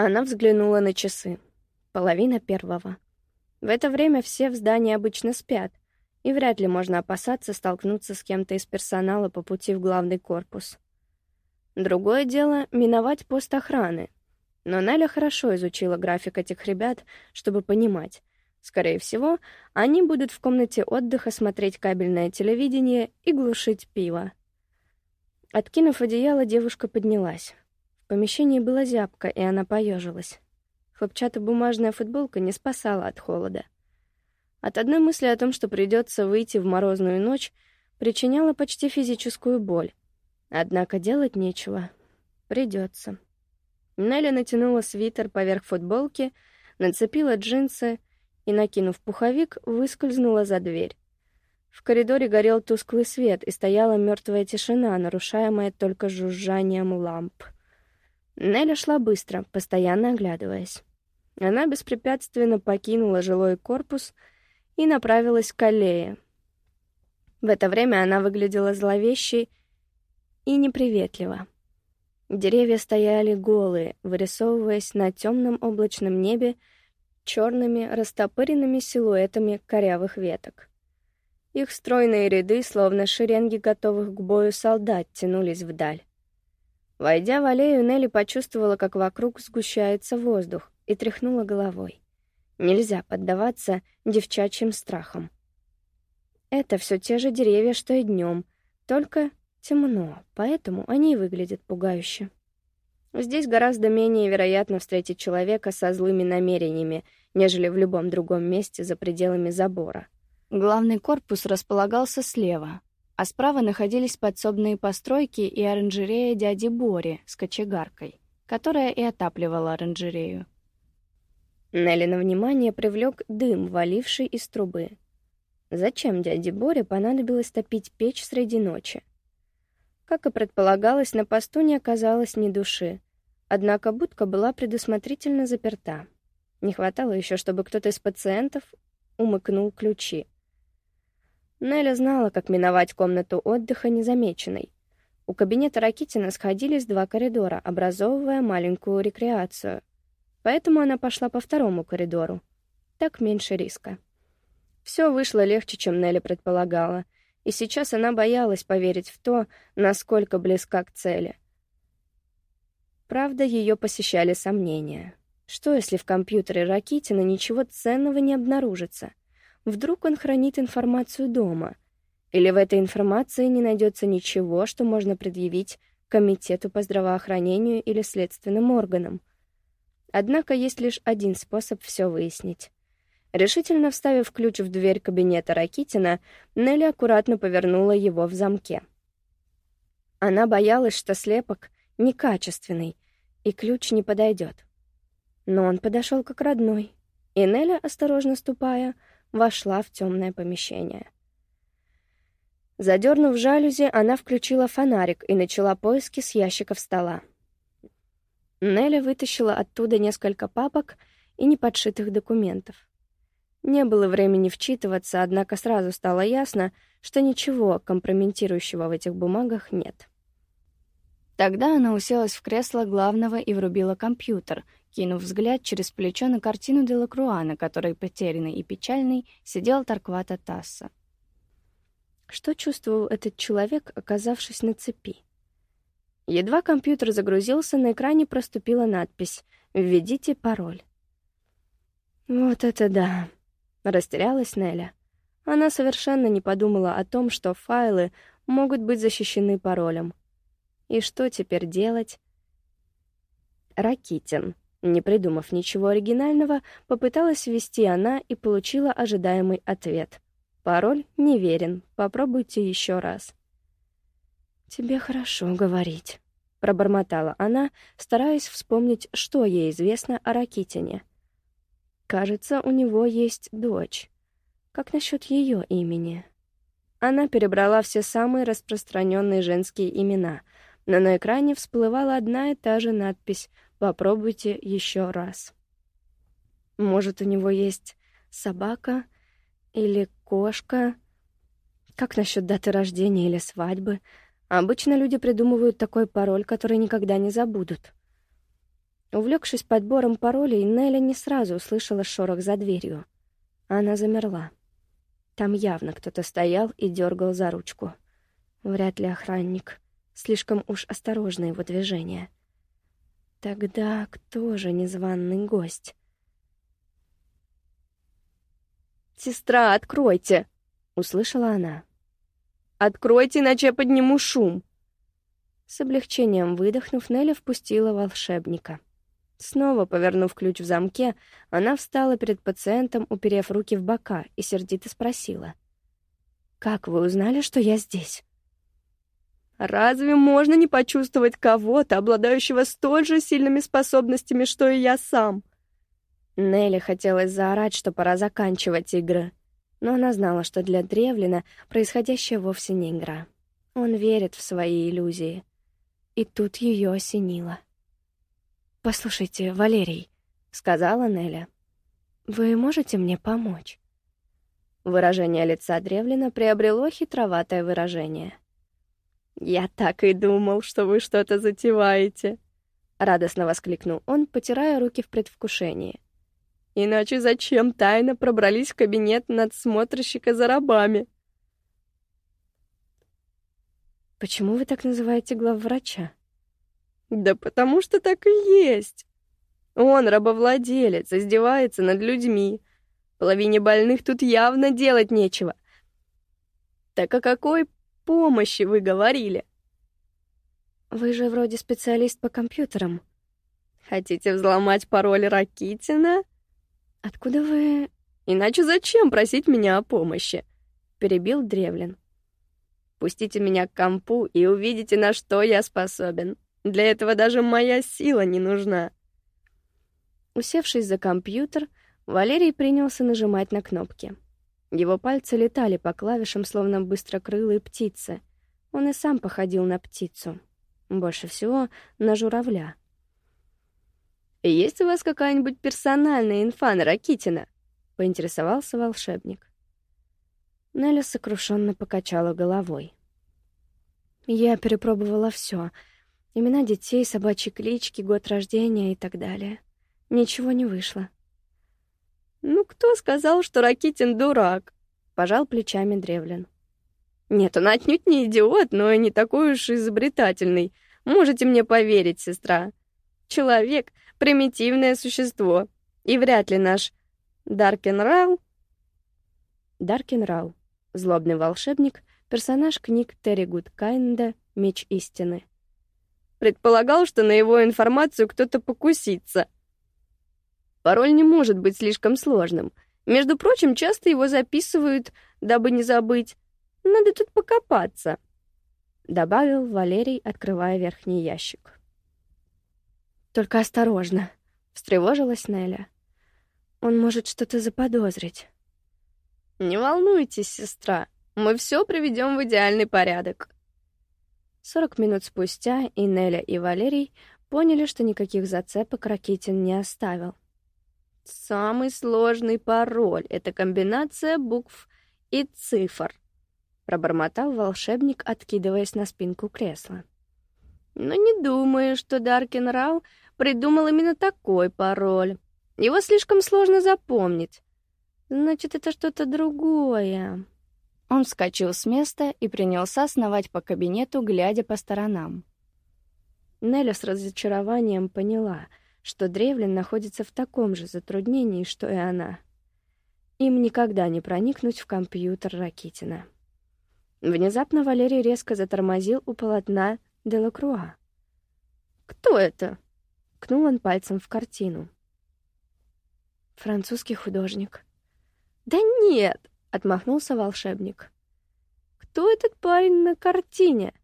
Она взглянула на часы. Половина первого. В это время все в здании обычно спят, и вряд ли можно опасаться столкнуться с кем-то из персонала по пути в главный корпус. Другое дело — миновать пост охраны. Но Неля хорошо изучила график этих ребят, чтобы понимать. Скорее всего, они будут в комнате отдыха смотреть кабельное телевидение и глушить пиво. Откинув одеяло, девушка поднялась. В помещении была зябко, и она поежилась. Хлопчатобумажная футболка не спасала от холода. От одной мысли о том, что придется выйти в морозную ночь, причиняла почти физическую боль. Однако делать нечего. Придется. Нелли натянула свитер поверх футболки, нацепила джинсы и, накинув пуховик, выскользнула за дверь. В коридоре горел тусклый свет, и стояла мертвая тишина, нарушаемая только жужжанием ламп. Нелли шла быстро, постоянно оглядываясь. Она беспрепятственно покинула жилой корпус и направилась к аллее. В это время она выглядела зловещей и неприветливо. Деревья стояли голые, вырисовываясь на темном облачном небе черными растопыренными силуэтами корявых веток. Их стройные ряды, словно шеренги готовых к бою солдат, тянулись вдаль. Войдя в аллею, Нелли почувствовала, как вокруг сгущается воздух, и тряхнула головой. Нельзя поддаваться девчачьим страхам. Это все те же деревья, что и днем, только Темно, поэтому они и выглядят пугающе. Здесь гораздо менее вероятно встретить человека со злыми намерениями, нежели в любом другом месте за пределами забора. Главный корпус располагался слева, а справа находились подсобные постройки и оранжерея дяди Бори с кочегаркой, которая и отапливала оранжерею. Нелли на внимание привлек дым, валивший из трубы. Зачем дяде Боре понадобилось топить печь среди ночи? Как и предполагалось, на посту не оказалось ни души. Однако будка была предусмотрительно заперта. Не хватало еще, чтобы кто-то из пациентов умыкнул ключи. Неля знала, как миновать комнату отдыха незамеченной. У кабинета Ракитина сходились два коридора, образовывая маленькую рекреацию. Поэтому она пошла по второму коридору. Так меньше риска. Все вышло легче, чем Нелли предполагала — и сейчас она боялась поверить в то, насколько близка к цели. Правда, ее посещали сомнения. Что, если в компьютере Ракитина ничего ценного не обнаружится? Вдруг он хранит информацию дома? Или в этой информации не найдется ничего, что можно предъявить Комитету по здравоохранению или следственным органам? Однако есть лишь один способ все выяснить. Решительно вставив ключ в дверь кабинета Ракитина, Нелли аккуратно повернула его в замке. Она боялась, что слепок некачественный, и ключ не подойдет. Но он подошел как родной, и Нелли, осторожно ступая, вошла в темное помещение. Задернув жалюзи, она включила фонарик и начала поиски с ящиков стола. Нелли вытащила оттуда несколько папок и неподшитых документов. Не было времени вчитываться, однако сразу стало ясно, что ничего компрометирующего в этих бумагах нет. Тогда она уселась в кресло главного и врубила компьютер, кинув взгляд через плечо на картину Делакруа, на которой потерянный и печальный сидел Тарквата Тасса. Что чувствовал этот человек, оказавшись на цепи? Едва компьютер загрузился, на экране проступила надпись «Введите пароль». Вот это да! Растерялась Неля. Она совершенно не подумала о том, что файлы могут быть защищены паролем. И что теперь делать? Ракитин, не придумав ничего оригинального, попыталась ввести она и получила ожидаемый ответ. Пароль неверен. Попробуйте еще раз. Тебе хорошо говорить, пробормотала она, стараясь вспомнить, что ей известно о Ракитине. Кажется, у него есть дочь. Как насчет ее имени? Она перебрала все самые распространенные женские имена, но на экране всплывала одна и та же надпись «Попробуйте еще раз». Может, у него есть собака или кошка? Как насчет даты рождения или свадьбы? Обычно люди придумывают такой пароль, который никогда не забудут. Увлекшись подбором паролей, Нелли не сразу услышала шорох за дверью. Она замерла. Там явно кто-то стоял и дергал за ручку. Вряд ли охранник. Слишком уж осторожно его движение. Тогда кто же незваный гость? «Сестра, откройте!» — услышала она. «Откройте, иначе я подниму шум!» С облегчением выдохнув, Нелли впустила волшебника. Снова повернув ключ в замке, она встала перед пациентом, уперев руки в бока, и сердито спросила. «Как вы узнали, что я здесь?» «Разве можно не почувствовать кого-то, обладающего столь же сильными способностями, что и я сам?» Нелли хотелось заорать, что пора заканчивать игры. Но она знала, что для Древлина происходящее вовсе не игра. Он верит в свои иллюзии. И тут ее осенило. «Послушайте, Валерий», — сказала Неля, — «вы можете мне помочь?» Выражение лица Древлина приобрело хитроватое выражение. «Я так и думал, что вы что-то затеваете», — радостно воскликнул он, потирая руки в предвкушении. Иначе зачем тайно пробрались в кабинет надсмотрщика за рабами? Почему вы так называете главврача? Да потому что так и есть. Он рабовладелец, издевается над людьми. Половине больных тут явно делать нечего. Так о какой помощи вы говорили? Вы же вроде специалист по компьютерам. Хотите взломать пароль Ракитина? «Откуда вы...» «Иначе зачем просить меня о помощи?» — перебил Древлин. «Пустите меня к компу и увидите, на что я способен. Для этого даже моя сила не нужна». Усевшись за компьютер, Валерий принялся нажимать на кнопки. Его пальцы летали по клавишам, словно быстрокрылые птицы. Он и сам походил на птицу. Больше всего на журавля — «Есть у вас какая-нибудь персональная инфа на Ракитина?» — поинтересовался волшебник. Неля сокрушенно покачала головой. «Я перепробовала все: Имена детей, собачьи клички, год рождения и так далее. Ничего не вышло». «Ну, кто сказал, что Ракитин дурак?» — пожал плечами Древлин. «Нет, он отнюдь не идиот, но и не такой уж изобретательный. Можете мне поверить, сестра. Человек — примитивное существо, и вряд ли наш Даркенрау... Даркенрау — злобный волшебник, персонаж книг Терри Гудкайнда «Меч истины». Предполагал, что на его информацию кто-то покусится. Пароль не может быть слишком сложным. Между прочим, часто его записывают, дабы не забыть. Надо тут покопаться. Добавил Валерий, открывая верхний ящик. Только осторожно, встревожилась Неля. Он может что-то заподозрить. Не волнуйтесь, сестра, мы все приведем в идеальный порядок. Сорок минут спустя и Неля, и Валерий поняли, что никаких зацепок Ракитин не оставил. Самый сложный пароль — это комбинация букв и цифр, пробормотал волшебник, откидываясь на спинку кресла. Но не думаю, что Даркин Рау придумал именно такой пароль. Его слишком сложно запомнить. Значит, это что-то другое. Он вскочил с места и принялся сновать по кабинету, глядя по сторонам. Неля с разочарованием поняла, что Древлин находится в таком же затруднении, что и она. Им никогда не проникнуть в компьютер Ракитина. Внезапно Валерий резко затормозил у полотна Делакруа. «Кто это?» Ткнул он пальцем в картину. Французский художник. «Да нет!» — отмахнулся волшебник. «Кто этот парень на картине?»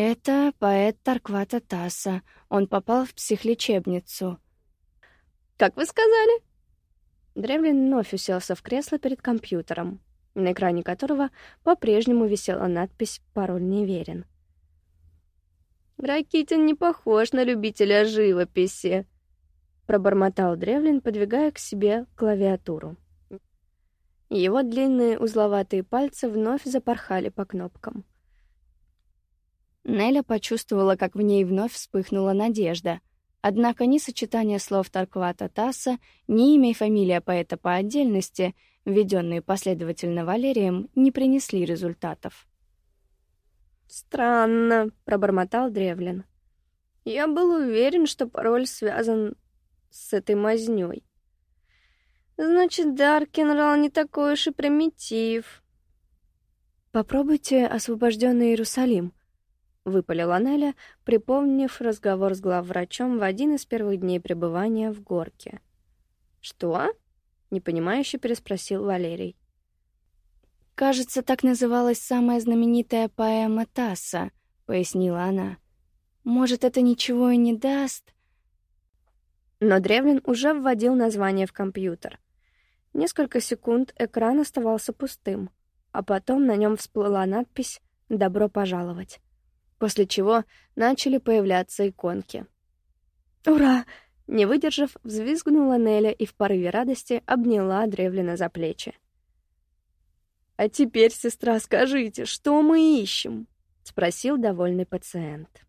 «Это поэт Тарквата Тасса. Он попал в психлечебницу». «Как вы сказали?» Древлин вновь уселся в кресло перед компьютером, на экране которого по-прежнему висела надпись «Пароль неверен». Ракитин не похож на любителя живописи, пробормотал Древлин, подвигая к себе клавиатуру. Его длинные узловатые пальцы вновь запорхали по кнопкам. Неля почувствовала, как в ней вновь вспыхнула надежда. Однако ни сочетание слов Тарквата Тасса, ни имя и фамилия поэта по отдельности, введенные последовательно Валерием, не принесли результатов. «Странно», — пробормотал Древлин. «Я был уверен, что пароль связан с этой мазнёй. Значит, Даркенрал не такой уж и примитив». «Попробуйте освобожденный Иерусалим», — выпалила Неля, припомнив разговор с главврачом в один из первых дней пребывания в горке. «Что?» — непонимающе переспросил Валерий. «Кажется, так называлась самая знаменитая поэма Тасса», — пояснила она. «Может, это ничего и не даст?» Но Древлин уже вводил название в компьютер. Несколько секунд экран оставался пустым, а потом на нем всплыла надпись «Добро пожаловать», после чего начали появляться иконки. «Ура!» Не выдержав, взвизгнула Неля и в порыве радости обняла Древлина за плечи. «А теперь, сестра, скажите, что мы ищем?» — спросил довольный пациент.